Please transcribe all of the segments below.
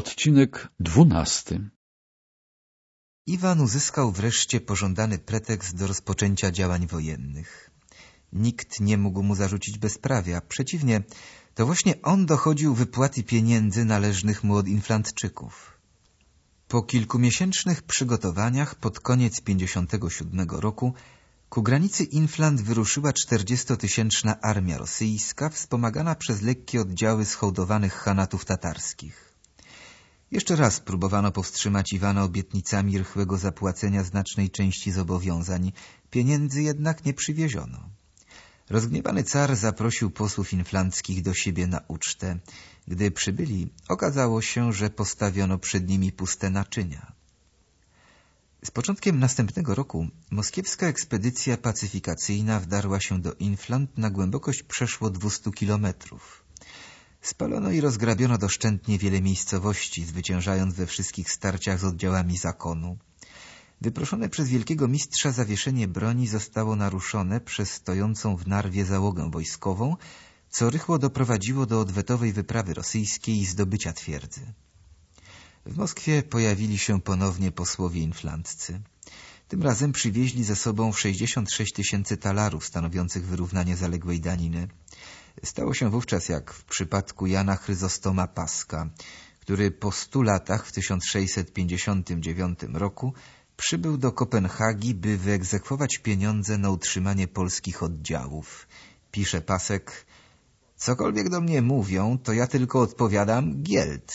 Odcinek dwunasty Iwan uzyskał wreszcie pożądany pretekst do rozpoczęcia działań wojennych. Nikt nie mógł mu zarzucić bezprawia. Przeciwnie, to właśnie on dochodził wypłaty pieniędzy należnych mu od Inflantczyków. Po kilkumiesięcznych przygotowaniach pod koniec 57 roku ku granicy Inflant wyruszyła czterdziestotysięczna armia rosyjska wspomagana przez lekkie oddziały schołdowanych hanatów tatarskich. Jeszcze raz próbowano powstrzymać Iwana obietnicami rychłego zapłacenia znacznej części zobowiązań, pieniędzy jednak nie przywieziono. Rozgniewany car zaprosił posłów inflanckich do siebie na ucztę. Gdy przybyli, okazało się, że postawiono przed nimi puste naczynia. Z początkiem następnego roku moskiewska ekspedycja pacyfikacyjna wdarła się do Inflant na głębokość przeszło 200 kilometrów. Spalono i rozgrabiono doszczętnie wiele miejscowości, zwyciężając we wszystkich starciach z oddziałami zakonu. Wyproszone przez wielkiego mistrza zawieszenie broni zostało naruszone przez stojącą w Narwie załogę wojskową, co rychło doprowadziło do odwetowej wyprawy rosyjskiej i zdobycia twierdzy. W Moskwie pojawili się ponownie posłowie inflanccy. Tym razem przywieźli ze sobą 66 tysięcy talarów stanowiących wyrównanie zaległej daniny. Stało się wówczas jak w przypadku Jana Chryzostoma Paska, który po stu latach w 1659 roku przybył do Kopenhagi, by wyegzekwować pieniądze na utrzymanie polskich oddziałów. Pisze Pasek, cokolwiek do mnie mówią, to ja tylko odpowiadam gield.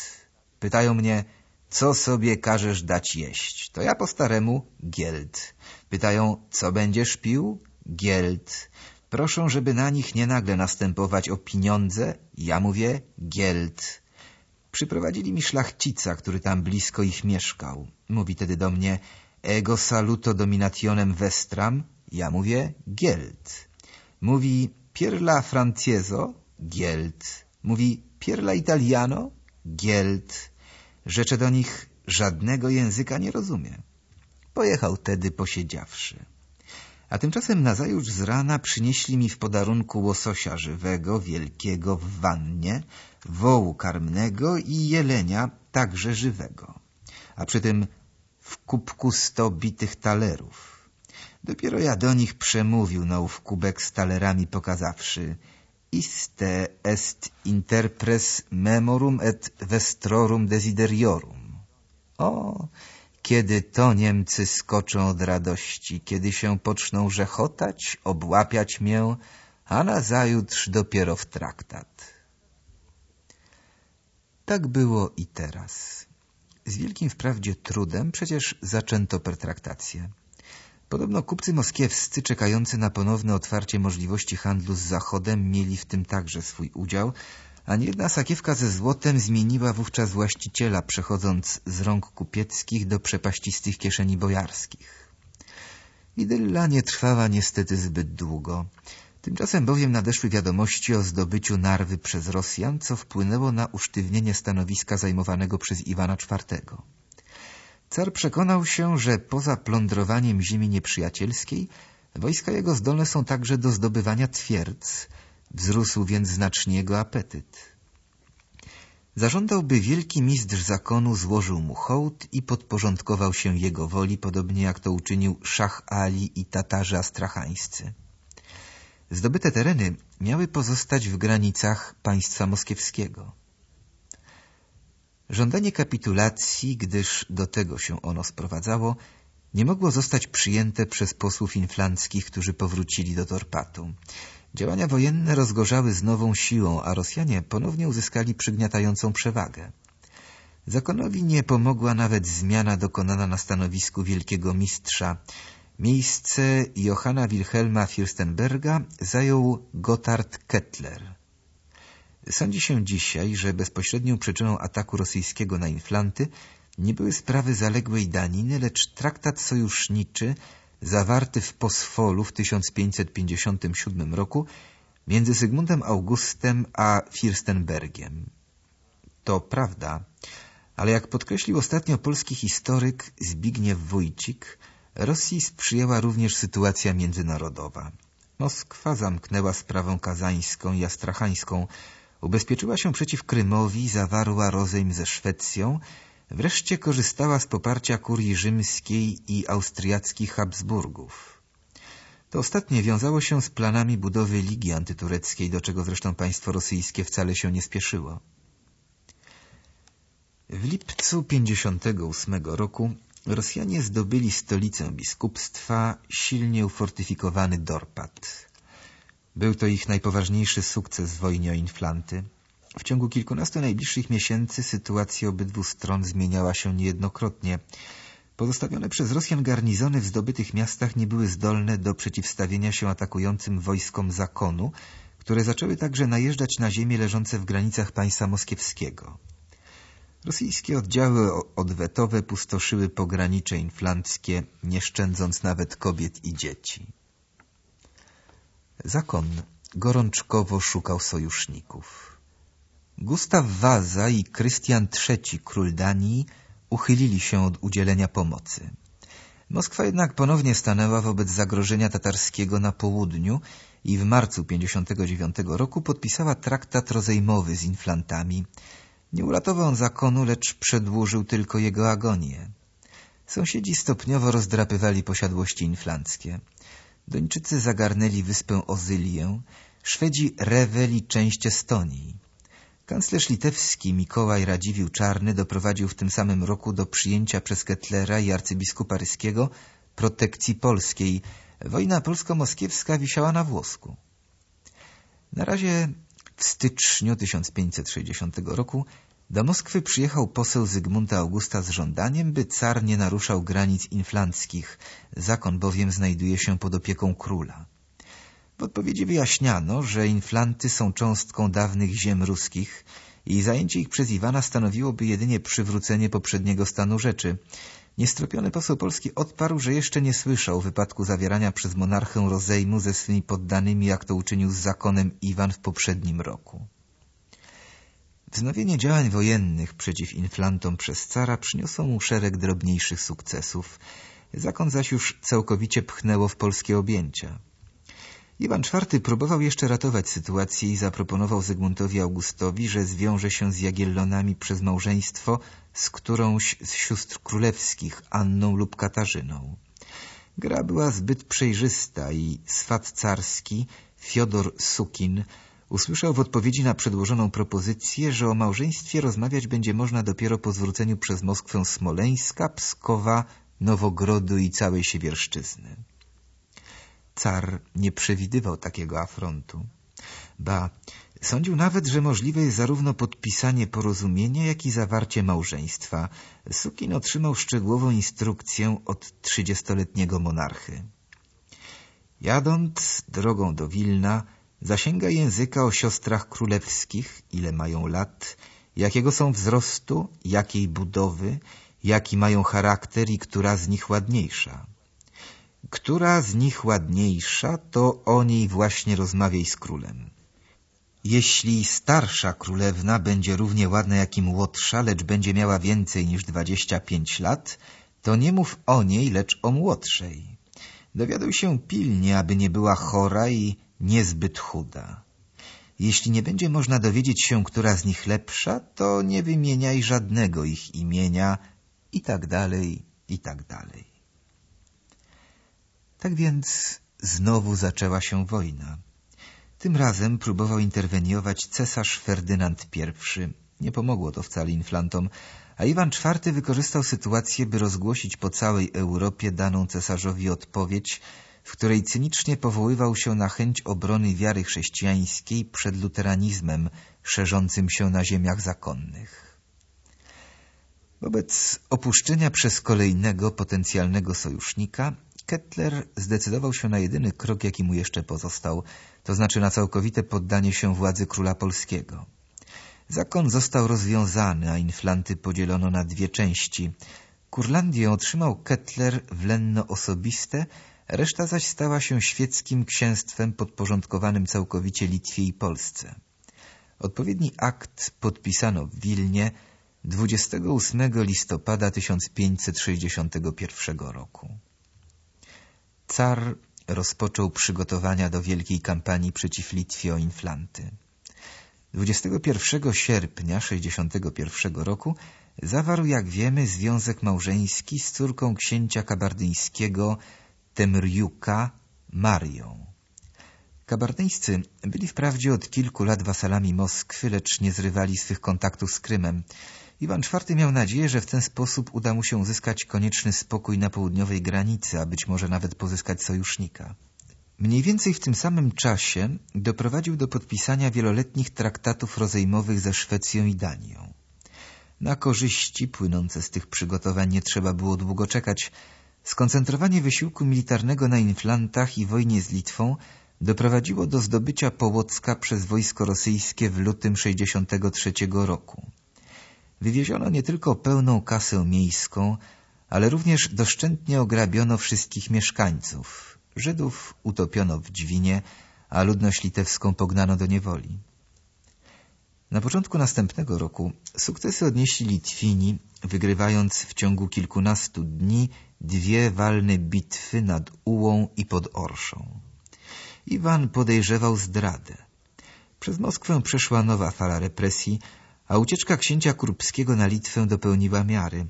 Pytają mnie, co sobie każesz dać jeść? To ja po staremu gield. Pytają, co będziesz pił? Gield. Proszą, żeby na nich nie nagle następować o pieniądze. Ja mówię gield. Przyprowadzili mi szlachcica, który tam blisko ich mieszkał. Mówi tedy do mnie, ego saluto dominationem vestram. Ja mówię gield. Mówi pierla franciezo, gield. Mówi pierla italiano, gield. Rzecze do nich żadnego języka nie rozumie. Pojechał tedy posiedziawszy. A tymczasem nazajutrz z rana przynieśli mi w podarunku łososia żywego, wielkiego w wannie, wołu karmnego i jelenia także żywego. A przy tym w kubku sto bitych talerów. Dopiero ja do nich przemówił na ów kubek z talerami pokazawszy iste est interpres memorum et vestrorum desidерiorum. O, kiedy to Niemcy skoczą od radości, kiedy się poczną rzechotać, obłapiać mię, a nazajutrz dopiero w traktat. Tak było i teraz. Z wielkim wprawdzie trudem przecież zaczęto pertraktację. Podobno kupcy moskiewscy czekający na ponowne otwarcie możliwości handlu z Zachodem mieli w tym także swój udział, a niejedna sakiewka ze złotem zmieniła wówczas właściciela, przechodząc z rąk kupieckich do przepaścistych kieszeni bojarskich. Idylla nie trwała niestety zbyt długo. Tymczasem bowiem nadeszły wiadomości o zdobyciu Narwy przez Rosjan, co wpłynęło na usztywnienie stanowiska zajmowanego przez Iwana IV. Car przekonał się, że poza plądrowaniem ziemi nieprzyjacielskiej, wojska jego zdolne są także do zdobywania twierdz, wzrósł więc znacznie jego apetyt. Zażądał, by wielki mistrz zakonu złożył mu hołd i podporządkował się jego woli, podobnie jak to uczynił Szach Ali i Tatarzy astrachańscy. Zdobyte tereny miały pozostać w granicach państwa moskiewskiego. Żądanie kapitulacji, gdyż do tego się ono sprowadzało, nie mogło zostać przyjęte przez posłów inflanckich, którzy powrócili do Torpatu. Działania wojenne rozgorzały z nową siłą, a Rosjanie ponownie uzyskali przygniatającą przewagę. Zakonowi nie pomogła nawet zmiana dokonana na stanowisku wielkiego mistrza. Miejsce Johanna Wilhelma Fürstenberga zajął Gotthard Kettler. Sądzi się dzisiaj, że bezpośrednią przyczyną ataku rosyjskiego na Inflanty nie były sprawy zaległej daniny, lecz traktat sojuszniczy zawarty w Posfolu w 1557 roku między Zygmuntem Augustem a Fürstenbergiem. To prawda, ale jak podkreślił ostatnio polski historyk Zbigniew Wójcik, Rosji sprzyjała również sytuacja międzynarodowa. Moskwa zamknęła sprawę kazańską i astrachańską, ubezpieczyła się przeciw Krymowi, zawarła rozejm ze Szwecją, wreszcie korzystała z poparcia kurii rzymskiej i austriackich Habsburgów. To ostatnie wiązało się z planami budowy Ligi Antytureckiej, do czego zresztą państwo rosyjskie wcale się nie spieszyło. W lipcu 58 roku Rosjanie zdobyli stolicę biskupstwa, silnie ufortyfikowany Dorpat. Był to ich najpoważniejszy sukces w wojnie o Inflanty. W ciągu kilkunastu najbliższych miesięcy sytuacja obydwu stron zmieniała się niejednokrotnie. Pozostawione przez Rosjan garnizony w zdobytych miastach nie były zdolne do przeciwstawienia się atakującym wojskom zakonu, które zaczęły także najeżdżać na ziemie leżące w granicach państwa moskiewskiego. Rosyjskie oddziały odwetowe pustoszyły pogranicze inflanckie, nie szczędząc nawet kobiet i dzieci. Zakon gorączkowo szukał sojuszników. Gustaw Waza i Krystian III, król Danii, uchylili się od udzielenia pomocy. Moskwa jednak ponownie stanęła wobec zagrożenia tatarskiego na południu i w marcu 59 roku podpisała traktat rozejmowy z inflantami. Nie uratował on zakonu, lecz przedłużył tylko jego agonię. Sąsiedzi stopniowo rozdrapywali posiadłości inflanckie. Dończycy zagarnęli wyspę Ozylię, Szwedzi Rewel i część Estonii. Kanclerz litewski Mikołaj Radziwił Czarny doprowadził w tym samym roku do przyjęcia przez Kettlera i arcybiskupa ryskiego protekcji polskiej. Wojna polsko-moskiewska wisiała na włosku. Na razie w styczniu 1560 roku do Moskwy przyjechał poseł Zygmunta Augusta z żądaniem, by car nie naruszał granic inflanckich, zakon bowiem znajduje się pod opieką króla. W odpowiedzi wyjaśniano, że inflanty są cząstką dawnych ziem ruskich i zajęcie ich przez Iwana stanowiłoby jedynie przywrócenie poprzedniego stanu rzeczy. Niestropiony poseł polski odparł, że jeszcze nie słyszał wypadku zawierania przez monarchę rozejmu ze swymi poddanymi, jak to uczynił z zakonem Iwan w poprzednim roku. Wznowienie działań wojennych przeciw inflantom przez cara przyniosło mu szereg drobniejszych sukcesów. Zakon zaś już całkowicie pchnęło w polskie objęcia. Iwan IV próbował jeszcze ratować sytuację i zaproponował Zygmuntowi Augustowi, że zwiąże się z Jagiellonami przez małżeństwo z którąś z sióstr królewskich, Anną lub Katarzyną. Gra była zbyt przejrzysta i swat carski, Fiodor Sukin, usłyszał w odpowiedzi na przedłożoną propozycję, że o małżeństwie rozmawiać będzie można dopiero po zwróceniu przez Moskwę Smoleńska, Pskowa, Nowogrodu i całej Siewierszczyzny. Car nie przewidywał takiego afrontu. Ba, sądził nawet, że możliwe jest zarówno podpisanie porozumienia, jak i zawarcie małżeństwa. Sukin otrzymał szczegółową instrukcję od trzydziestoletniego monarchy. Jadąc drogą do Wilna, zasięga języka o siostrach królewskich, ile mają lat, jakiego są wzrostu, jakiej budowy, jaki mają charakter i która z nich ładniejsza. Która z nich ładniejsza, to o niej właśnie rozmawiaj z królem. Jeśli starsza królewna będzie równie ładna jak i młodsza, lecz będzie miała więcej niż dwadzieścia pięć lat, to nie mów o niej, lecz o młodszej. Dowiaduj się pilnie, aby nie była chora i niezbyt chuda. Jeśli nie będzie można dowiedzieć się, która z nich lepsza, to nie wymieniaj żadnego ich imienia i tak dalej, i tak dalej. Tak więc znowu zaczęła się wojna. Tym razem próbował interweniować cesarz Ferdynand I. Nie pomogło to wcale inflantom, a Iwan IV wykorzystał sytuację, by rozgłosić po całej Europie daną cesarzowi odpowiedź, w której cynicznie powoływał się na chęć obrony wiary chrześcijańskiej przed luteranizmem szerzącym się na ziemiach zakonnych. Wobec opuszczenia przez kolejnego potencjalnego sojusznika Kettler zdecydował się na jedyny krok, jaki mu jeszcze pozostał, to znaczy na całkowite poddanie się władzy króla polskiego. Zakon został rozwiązany, a inflanty podzielono na dwie części. Kurlandię otrzymał Kettler w lenno osobiste, reszta zaś stała się świeckim księstwem podporządkowanym całkowicie Litwie i Polsce. Odpowiedni akt podpisano w Wilnie 28 listopada 1561 roku. Car rozpoczął przygotowania do wielkiej kampanii przeciw Litwie o Inflanty. 21 sierpnia 61 roku zawarł, jak wiemy, związek małżeński z córką księcia kabardyńskiego Temriuka Marią. Kabardyńscy byli wprawdzie od kilku lat wasalami Moskwy, lecz nie zrywali swych kontaktów z Krymem. Iwan IV miał nadzieję, że w ten sposób uda mu się uzyskać konieczny spokój na południowej granicy, a być może nawet pozyskać sojusznika. Mniej więcej w tym samym czasie doprowadził do podpisania wieloletnich traktatów rozejmowych ze Szwecją i Danią. Na korzyści płynące z tych przygotowań nie trzeba było długo czekać. Skoncentrowanie wysiłku militarnego na Inflantach i wojnie z Litwą doprowadziło do zdobycia Połocka przez wojsko rosyjskie w lutym 63 roku. Wywieziono nie tylko pełną kasę miejską, ale również doszczętnie ograbiono wszystkich mieszkańców. Żydów utopiono w Dźwinie, a ludność litewską pognano do niewoli. Na początku następnego roku sukcesy odnieśli Litwini, wygrywając w ciągu kilkunastu dni dwie walne bitwy nad Ułą i pod Orszą. Iwan podejrzewał zdradę. Przez Moskwę przeszła nowa fala represji, a ucieczka księcia Krupskiego na Litwę dopełniła miary.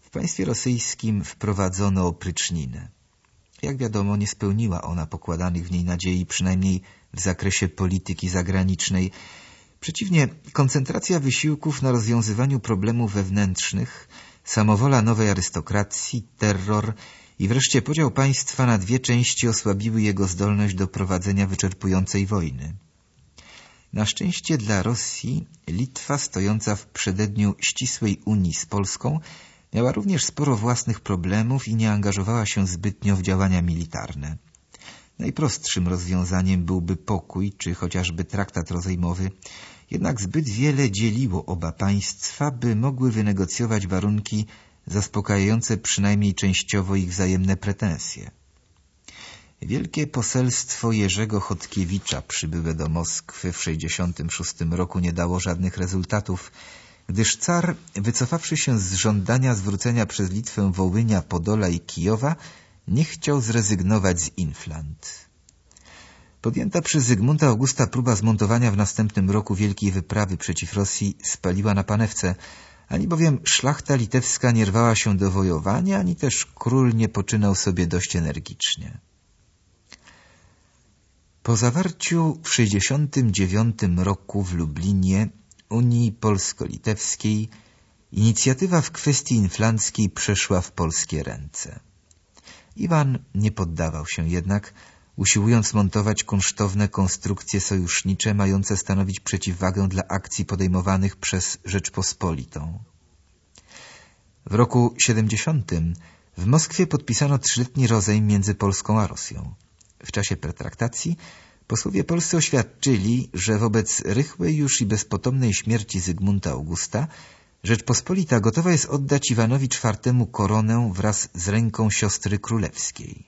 W państwie rosyjskim wprowadzono opryczninę. Jak wiadomo, nie spełniła ona pokładanych w niej nadziei, przynajmniej w zakresie polityki zagranicznej. Przeciwnie, koncentracja wysiłków na rozwiązywaniu problemów wewnętrznych, samowola nowej arystokracji, terror i wreszcie podział państwa na dwie części osłabiły jego zdolność do prowadzenia wyczerpującej wojny. Na szczęście dla Rosji Litwa, stojąca w przededniu ścisłej unii z Polską, miała również sporo własnych problemów i nie angażowała się zbytnio w działania militarne. Najprostszym rozwiązaniem byłby pokój, czy chociażby traktat rozejmowy, jednak zbyt wiele dzieliło oba państwa, by mogły wynegocjować warunki zaspokajające przynajmniej częściowo ich wzajemne pretensje. Wielkie poselstwo Jerzego Chodkiewicza przybyłe do Moskwy w 1966 roku nie dało żadnych rezultatów, gdyż car, wycofawszy się z żądania zwrócenia przez Litwę Wołynia, Podola i Kijowa, nie chciał zrezygnować z Inflant. Podjęta przez Zygmunta Augusta próba zmontowania w następnym roku wielkiej wyprawy przeciw Rosji spaliła na panewce, ani bowiem szlachta litewska nie rwała się do wojowania, ani też król nie poczynał sobie dość energicznie. Po zawarciu w 69 roku w Lublinie Unii Polsko-Litewskiej inicjatywa w kwestii inflanckiej przeszła w polskie ręce. Iwan nie poddawał się jednak, usiłując montować kunsztowne konstrukcje sojusznicze mające stanowić przeciwwagę dla akcji podejmowanych przez Rzeczpospolitą. W roku 70 w Moskwie podpisano trzyletni rozejm między Polską a Rosją. W czasie pertraktacji posłowie polscy oświadczyli, że wobec rychłej już i bezpotomnej śmierci Zygmunta Augusta Rzeczpospolita gotowa jest oddać Iwanowi IV koronę wraz z ręką siostry królewskiej.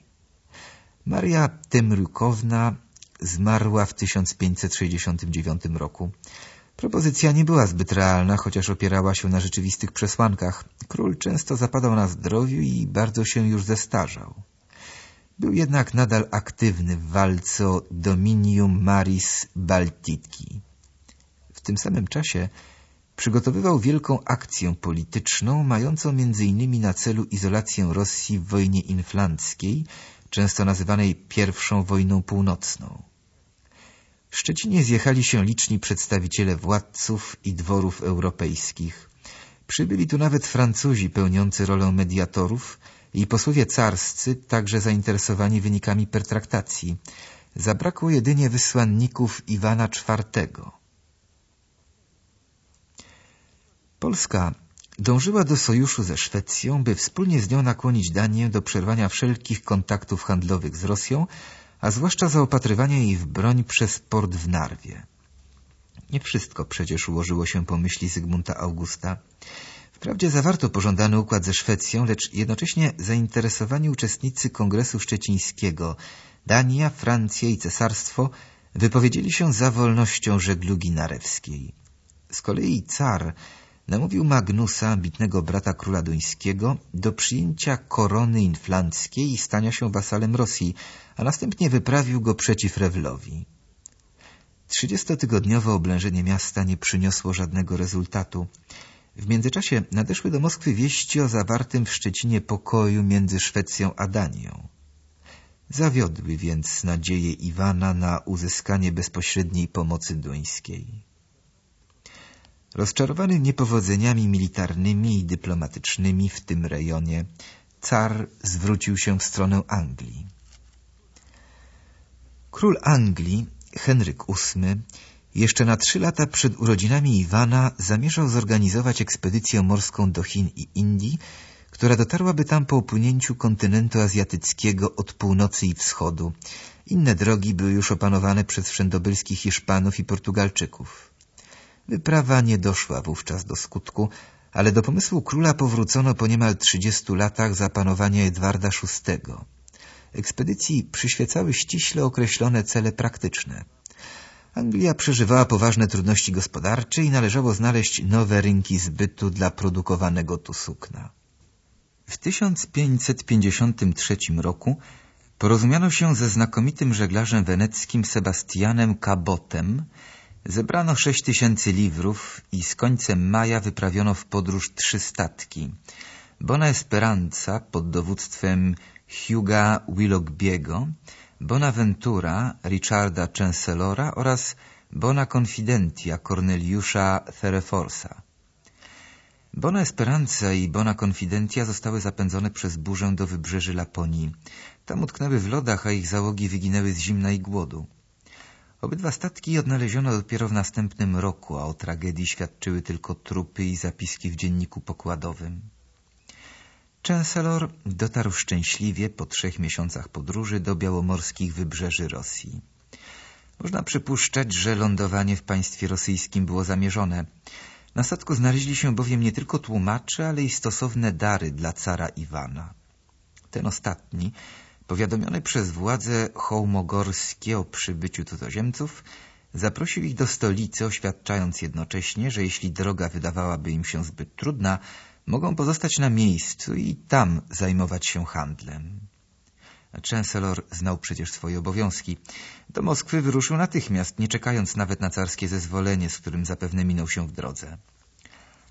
Maria Temrukowna zmarła w 1569 roku. Propozycja nie była zbyt realna, chociaż opierała się na rzeczywistych przesłankach. Król często zapadał na zdrowiu i bardzo się już zestarzał. Był jednak nadal aktywny w walce o Dominium Maris Baltiki. W tym samym czasie przygotowywał wielką akcję polityczną, mającą innymi na celu izolację Rosji w wojnie inflanckiej, często nazywanej pierwszą wojną północną. W Szczecinie zjechali się liczni przedstawiciele władców i dworów europejskich. Przybyli tu nawet Francuzi pełniący rolę mediatorów i posłowie carscy, także zainteresowani wynikami pertraktacji. Zabrakło jedynie wysłanników Iwana IV. Polska dążyła do sojuszu ze Szwecją, by wspólnie z nią nakłonić Danię do przerwania wszelkich kontaktów handlowych z Rosją, a zwłaszcza zaopatrywania jej w broń przez port w Narwie. Nie wszystko przecież ułożyło się po myśli Zygmunta Augusta. Wprawdzie zawarto pożądany układ ze Szwecją, lecz jednocześnie zainteresowani uczestnicy Kongresu Szczecińskiego, Dania, Francja i Cesarstwo wypowiedzieli się za wolnością żeglugi narewskiej. Z kolei car namówił Magnusa, ambitnego brata króla duńskiego, do przyjęcia korony inflanckiej i stania się wasalem Rosji, a następnie wyprawił go przeciw Rewlowi. Trzydziestotygodniowe oblężenie miasta nie przyniosło żadnego rezultatu. W międzyczasie nadeszły do Moskwy wieści o zawartym w Szczecinie pokoju między Szwecją a Danią. Zawiodły więc nadzieje Iwana na uzyskanie bezpośredniej pomocy duńskiej. Rozczarowany niepowodzeniami militarnymi i dyplomatycznymi w tym rejonie, car zwrócił się w stronę Anglii. Król Anglii, Henryk VIII, jeszcze na trzy lata przed urodzinami Iwana zamierzał zorganizować ekspedycję morską do Chin i Indii, która dotarłaby tam po upłynięciu kontynentu azjatyckiego od północy i wschodu. Inne drogi były już opanowane przez wszędobylskich Hiszpanów i Portugalczyków. Wyprawa nie doszła wówczas do skutku, ale do pomysłu króla powrócono po niemal trzydziestu latach zapanowania Edwarda VI. Ekspedycji przyświecały ściśle określone cele praktyczne. Anglia przeżywała poważne trudności gospodarcze i należało znaleźć nowe rynki zbytu dla produkowanego tu sukna. W 1553 roku porozumiano się ze znakomitym żeglarzem weneckim Sebastianem Cabotem, zebrano sześć tysięcy liwrów i z końcem maja wyprawiono w podróż trzy statki. Bona Esperanza pod dowództwem Huga Willoughby'ego, Bonaventura Richarda Chancellora oraz Bona Confidentia Corneliusza Thereforsa. Bona Esperanza i Bona Confidentia zostały zapędzone przez burzę do wybrzeży Laponii. Tam utknęły w lodach, a ich załogi wyginęły z zimna i głodu. Obydwa statki odnaleziono dopiero w następnym roku, a o tragedii świadczyły tylko trupy i zapiski w dzienniku pokładowym. Chancellor dotarł szczęśliwie po trzech miesiącach podróży do białomorskich wybrzeży Rosji. Można przypuszczać, że lądowanie w państwie rosyjskim było zamierzone. Na statku znaleźli się bowiem nie tylko tłumacze, ale i stosowne dary dla cara Iwana. Ten ostatni, powiadomiony przez władze hołmogorskie o przybyciu cudzoziemców, zaprosił ich do stolicy, oświadczając jednocześnie, że jeśli droga wydawałaby im się zbyt trudna, mogą pozostać na miejscu i tam zajmować się handlem. Chancellor znał przecież swoje obowiązki. Do Moskwy wyruszył natychmiast, nie czekając nawet na carskie zezwolenie, z którym zapewne minął się w drodze.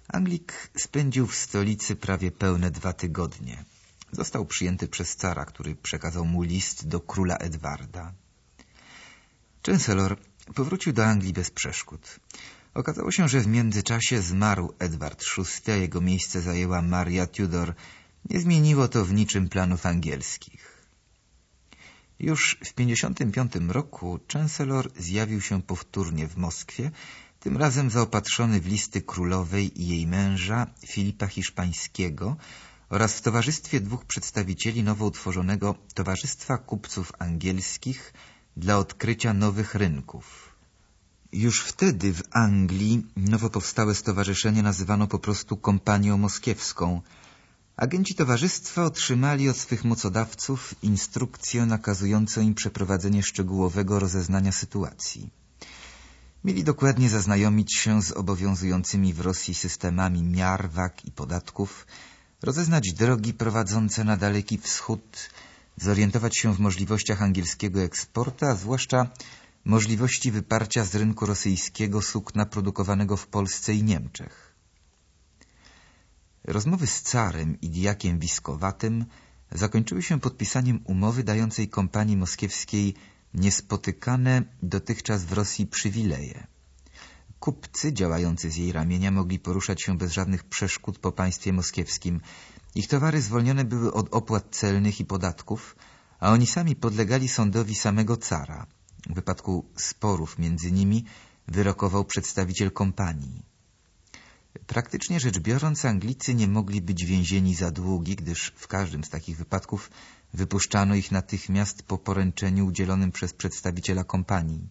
Anglik spędził w stolicy prawie pełne dwa tygodnie. Został przyjęty przez cara, który przekazał mu list do króla Edwarda. Chancellor powrócił do Anglii bez przeszkód. Okazało się, że w międzyczasie zmarł Edward VI, a jego miejsce zajęła Maria Tudor. Nie zmieniło to w niczym planów angielskich. Już w 55 roku Chancellor zjawił się powtórnie w Moskwie, tym razem zaopatrzony w listy królowej i jej męża, Filipa Hiszpańskiego, oraz w towarzystwie dwóch przedstawicieli nowo utworzonego Towarzystwa Kupców Angielskich dla odkrycia nowych rynków. Już wtedy w Anglii nowo powstałe stowarzyszenie nazywano po prostu Kompanią Moskiewską. Agenci towarzystwa otrzymali od swych mocodawców instrukcję nakazującą im przeprowadzenie szczegółowego rozeznania sytuacji. Mieli dokładnie zaznajomić się z obowiązującymi w Rosji systemami miar, wag i podatków, rozeznać drogi prowadzące na Daleki Wschód, zorientować się w możliwościach angielskiego eksportu, a zwłaszcza możliwości wyparcia z rynku rosyjskiego sukna produkowanego w Polsce i Niemczech. Rozmowy z carem i diakiem Wiskowatym zakończyły się podpisaniem umowy dającej kompanii moskiewskiej niespotykane dotychczas w Rosji przywileje. Kupcy działający z jej ramienia mogli poruszać się bez żadnych przeszkód po państwie moskiewskim. Ich towary zwolnione były od opłat celnych i podatków, a oni sami podlegali sądowi samego cara. W wypadku sporów między nimi wyrokował przedstawiciel kompanii. Praktycznie rzecz biorąc, Anglicy nie mogli być więzieni za długi, gdyż w każdym z takich wypadków wypuszczano ich natychmiast po poręczeniu udzielonym przez przedstawiciela kompanii.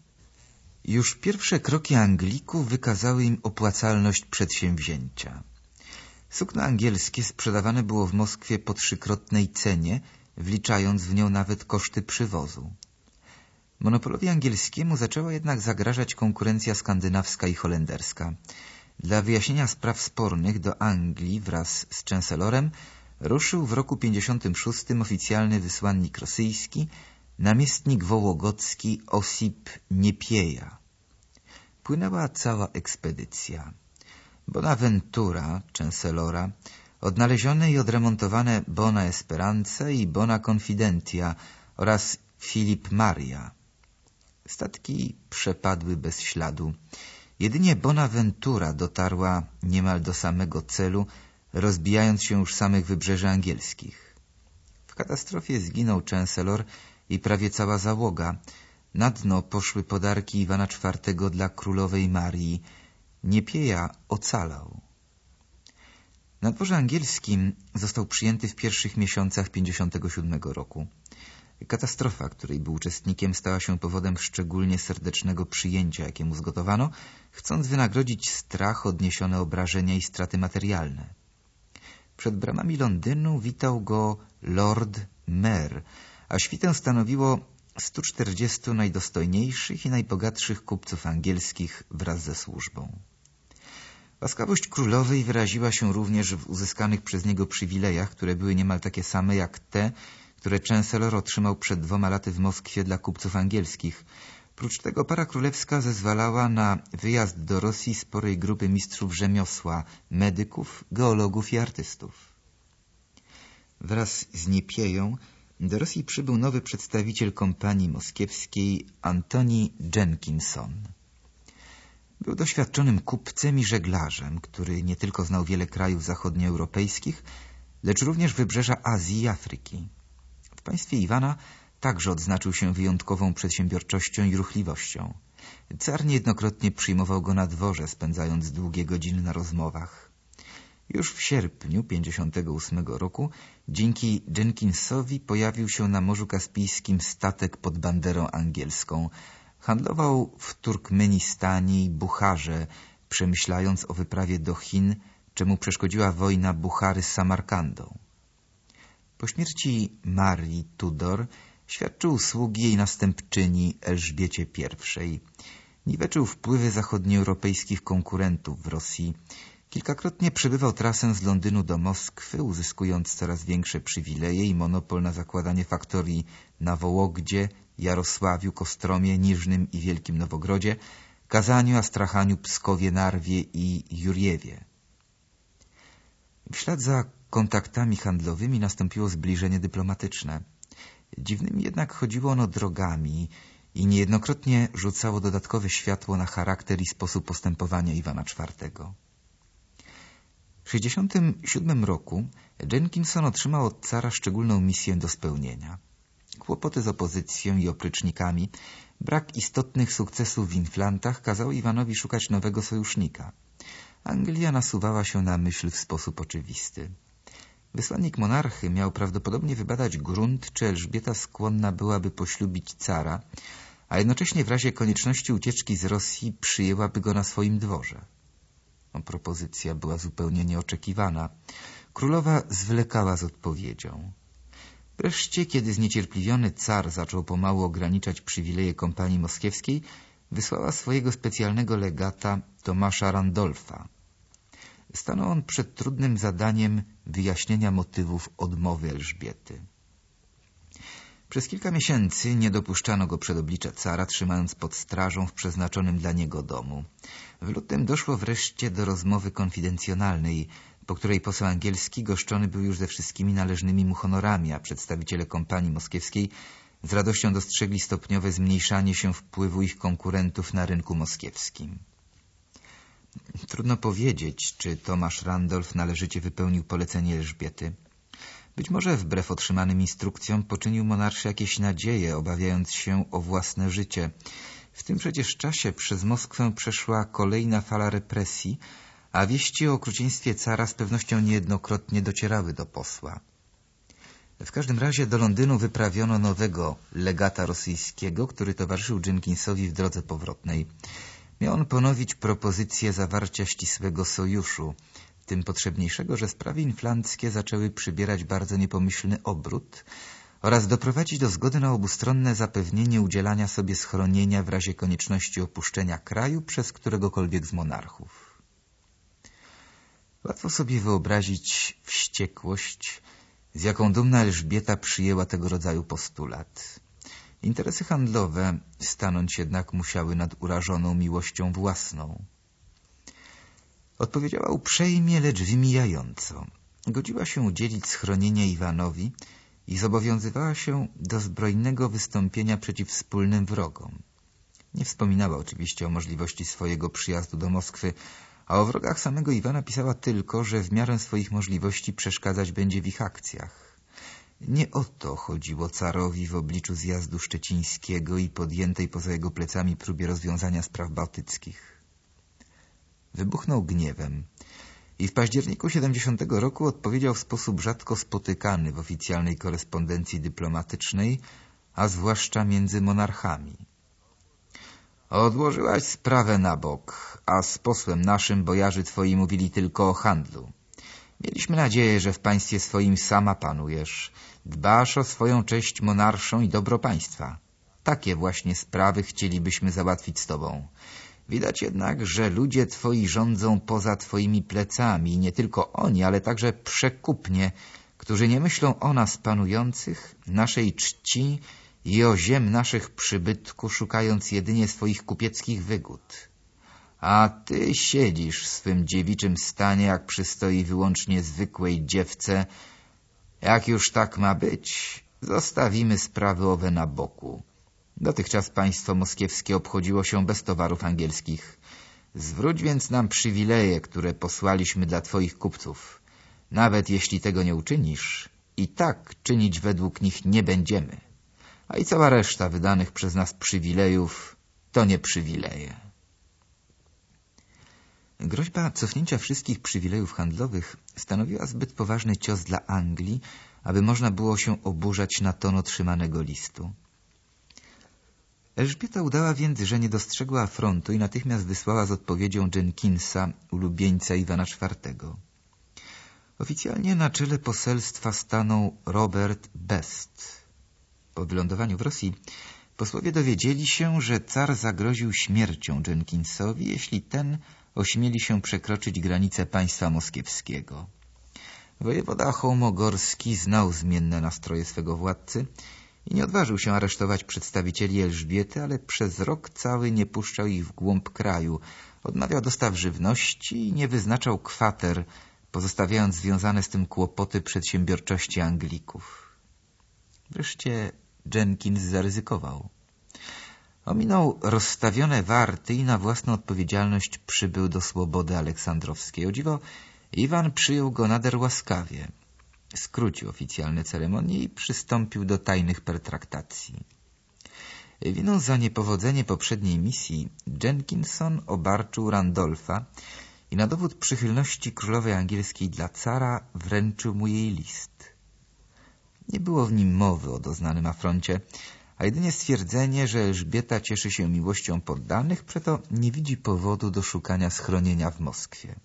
Już pierwsze kroki Anglików wykazały im opłacalność przedsięwzięcia. Sukno angielskie sprzedawane było w Moskwie po trzykrotnej cenie, wliczając w nią nawet koszty przywozu. Monopolowi angielskiemu zaczęła jednak zagrażać konkurencja skandynawska i holenderska. Dla wyjaśnienia spraw spornych do Anglii wraz z Chancellorem ruszył w roku 56 oficjalny wysłannik rosyjski, namiestnik wołogocki Osip Niepieja. płynęła cała ekspedycja. Bonaventura, Chancellora, odnalezione i odremontowane Bona Esperance i Bona Confidentia oraz Filip Maria. Statki przepadły bez śladu. Jedynie Bonaventura dotarła niemal do samego celu, rozbijając się już samych wybrzeży angielskich. W katastrofie zginął Chancellor i prawie cała załoga. Na dno poszły podarki Iwana IV dla królowej Marii. Niepieja ocalał. Na dworze angielskim został przyjęty w pierwszych miesiącach 57 roku. Katastrofa, której był uczestnikiem, stała się powodem szczególnie serdecznego przyjęcia, jakiemu zgotowano, chcąc wynagrodzić strach, odniesione obrażenia i straty materialne. Przed bramami Londynu witał go Lord Mayor, a świtę stanowiło 140 najdostojniejszych i najbogatszych kupców angielskich wraz ze służbą. Łaskawość królowej wyraziła się również w uzyskanych przez niego przywilejach, które były niemal takie same jak te, które Chancellor otrzymał przed dwoma laty w Moskwie dla kupców angielskich. Prócz tego para królewska zezwalała na wyjazd do Rosji sporej grupy mistrzów rzemiosła, medyków, geologów i artystów. Wraz z Niepieją do Rosji przybył nowy przedstawiciel kompanii moskiewskiej Antoni Jenkinson. Był doświadczonym kupcem i żeglarzem, który nie tylko znał wiele krajów zachodnioeuropejskich, lecz również wybrzeża Azji i Afryki. W państwie Iwana także odznaczył się wyjątkową przedsiębiorczością i ruchliwością. Car niejednokrotnie przyjmował go na dworze, spędzając długie godziny na rozmowach. Już w sierpniu 58 roku dzięki Jenkinsowi pojawił się na Morzu Kaspijskim statek pod banderą angielską. Handlował w Turkmenistanie i Bucharze, przemyślając o wyprawie do Chin, czemu przeszkodziła wojna Buchary z Samarkandą. Po śmierci Marii Tudor świadczył usługi jej następczyni Elżbiecie I. Niweczył wpływy zachodnioeuropejskich konkurentów w Rosji. Kilkakrotnie przebywał trasę z Londynu do Moskwy, uzyskując coraz większe przywileje i monopol na zakładanie faktorii na Wołogdzie, Jarosławiu, Kostromie, Niżnym i Wielkim Nowogrodzie, Kazaniu, Astrachaniu, Pskowie, Narwie i Jurjewie. W ślad za kontaktami handlowymi nastąpiło zbliżenie dyplomatyczne. Dziwnymi jednak chodziło ono drogami i niejednokrotnie rzucało dodatkowe światło na charakter i sposób postępowania Iwana IV. W 1967 roku Jenkinson otrzymał od cara szczególną misję do spełnienia. Kłopoty z opozycją i oprycznikami, brak istotnych sukcesów w Inflantach kazał Iwanowi szukać nowego sojusznika. Anglia nasuwała się na myśl w sposób oczywisty. Wysłannik monarchy miał prawdopodobnie wybadać grunt, czy Elżbieta skłonna byłaby poślubić cara, a jednocześnie w razie konieczności ucieczki z Rosji przyjęłaby go na swoim dworze. Propozycja była zupełnie nieoczekiwana. Królowa zwlekała z odpowiedzią. Wreszcie, kiedy zniecierpliwiony car zaczął pomału ograniczać przywileje kompanii moskiewskiej, wysłała swojego specjalnego legata Tomasza Randolfa. Stanął on przed trudnym zadaniem wyjaśnienia motywów odmowy Elżbiety. Przez kilka miesięcy nie dopuszczano go przed oblicze cara, trzymając pod strażą w przeznaczonym dla niego domu. W lutym doszło wreszcie do rozmowy konfidencjonalnej, po której poseł angielski goszczony był już ze wszystkimi należnymi mu honorami, a przedstawiciele kompanii moskiewskiej z radością dostrzegli stopniowe zmniejszanie się wpływu ich konkurentów na rynku moskiewskim. Trudno powiedzieć, czy Tomasz Randolph należycie wypełnił polecenie Elżbiety. Być może wbrew otrzymanym instrukcjom poczynił monarszy jakieś nadzieje, obawiając się o własne życie. W tym przecież czasie przez Moskwę przeszła kolejna fala represji, a wieści o okrucieństwie cara z pewnością niejednokrotnie docierały do posła. W każdym razie do Londynu wyprawiono nowego legata rosyjskiego, który towarzyszył Jenkinsowi w drodze powrotnej. Miał on ponowić propozycję zawarcia ścisłego sojuszu, tym potrzebniejszego, że sprawy inflanckie zaczęły przybierać bardzo niepomyślny obrót oraz doprowadzić do zgody na obustronne zapewnienie udzielania sobie schronienia w razie konieczności opuszczenia kraju przez któregokolwiek z monarchów. Łatwo sobie wyobrazić wściekłość, z jaką dumna Elżbieta przyjęła tego rodzaju postulat. Interesy handlowe stanąć jednak musiały nad urażoną miłością własną. Odpowiedziała uprzejmie, lecz wymijająco. Godziła się udzielić schronienia Iwanowi i zobowiązywała się do zbrojnego wystąpienia przeciw wspólnym wrogom. Nie wspominała oczywiście o możliwości swojego przyjazdu do Moskwy, a o wrogach samego Iwana pisała tylko, że w miarę swoich możliwości przeszkadzać będzie w ich akcjach. Nie o to chodziło carowi w obliczu zjazdu szczecińskiego i podjętej poza jego plecami próbie rozwiązania spraw bałtyckich. Wybuchnął gniewem i w październiku 70 roku odpowiedział w sposób rzadko spotykany w oficjalnej korespondencji dyplomatycznej, a zwłaszcza między monarchami. Odłożyłaś sprawę na bok, a z posłem naszym bojarzy twoi mówili tylko o handlu. Mieliśmy nadzieję, że w państwie swoim sama panujesz, dbasz o swoją cześć monarszą i dobro państwa. Takie właśnie sprawy chcielibyśmy załatwić z tobą. Widać jednak, że ludzie twoi rządzą poza twoimi plecami, nie tylko oni, ale także przekupnie, którzy nie myślą o nas panujących, naszej czci i o ziem naszych przybytku, szukając jedynie swoich kupieckich wygód. A ty siedzisz w swym dziewiczym stanie, jak przystoi wyłącznie zwykłej dziewce. Jak już tak ma być, zostawimy sprawy owe na boku. Dotychczas państwo moskiewskie obchodziło się bez towarów angielskich. Zwróć więc nam przywileje, które posłaliśmy dla twoich kupców. Nawet jeśli tego nie uczynisz, i tak czynić według nich nie będziemy. A i cała reszta wydanych przez nas przywilejów to nie przywileje. Groźba cofnięcia wszystkich przywilejów handlowych stanowiła zbyt poważny cios dla Anglii, aby można było się oburzać na ton otrzymanego listu. Elżbieta udała więc, że nie dostrzegła afrontu i natychmiast wysłała z odpowiedzią Jenkinsa, ulubieńca Iwana IV. Oficjalnie na czele poselstwa stanął Robert Best. Po wylądowaniu w Rosji posłowie dowiedzieli się, że car zagroził śmiercią Jenkinsowi, jeśli ten ośmieli się przekroczyć granice państwa moskiewskiego. Wojewoda Hołmogorski znał zmienne nastroje swego władcy i nie odważył się aresztować przedstawicieli Elżbiety, ale przez rok cały nie puszczał ich w głąb kraju, odmawiał dostaw żywności i nie wyznaczał kwater, pozostawiając związane z tym kłopoty przedsiębiorczości Anglików. Wreszcie Jenkins zaryzykował. Ominął rozstawione warty i na własną odpowiedzialność przybył do Swobody Aleksandrowskiej. O dziwo, Iwan przyjął go nader łaskawie – skrócił oficjalne ceremonie i przystąpił do tajnych pertraktacji. Winą za niepowodzenie poprzedniej misji Jenkinson obarczył Randolfa i na dowód przychylności królowej angielskiej dla cara wręczył mu jej list. Nie było w nim mowy o doznanym afroncie, a jedynie stwierdzenie, że Elżbieta cieszy się miłością poddanych, przeto nie widzi powodu do szukania schronienia w Moskwie.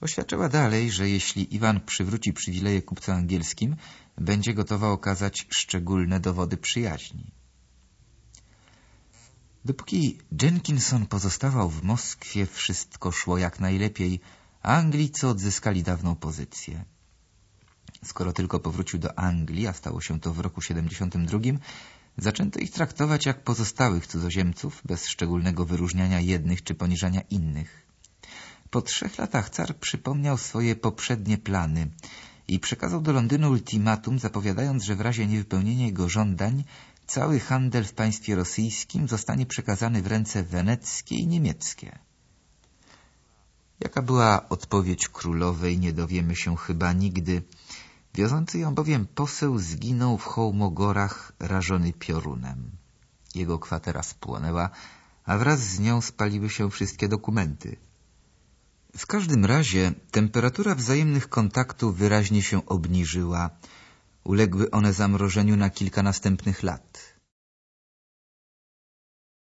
Oświadczyła dalej, że jeśli Iwan przywróci przywileje kupcom angielskim, będzie gotowa okazać szczególne dowody przyjaźni. Dopóki Jenkinson pozostawał w Moskwie, wszystko szło jak najlepiej, Anglicy odzyskali dawną pozycję. Skoro tylko powrócił do Anglii, a stało się to w roku 72, zaczęto ich traktować jak pozostałych cudzoziemców, bez szczególnego wyróżniania jednych czy poniżania innych. Po trzech latach car przypomniał swoje poprzednie plany i przekazał do Londynu ultimatum, zapowiadając, że w razie niewypełnienia jego żądań cały handel w państwie rosyjskim zostanie przekazany w ręce weneckie i niemieckie. Jaka była odpowiedź królowej, nie dowiemy się chyba nigdy. Wiozący ją bowiem poseł zginął w Hołmogorach rażony piorunem. Jego kwatera spłonęła, a wraz z nią spaliły się wszystkie dokumenty. W każdym razie temperatura wzajemnych kontaktów wyraźnie się obniżyła. Uległy one zamrożeniu na kilka następnych lat.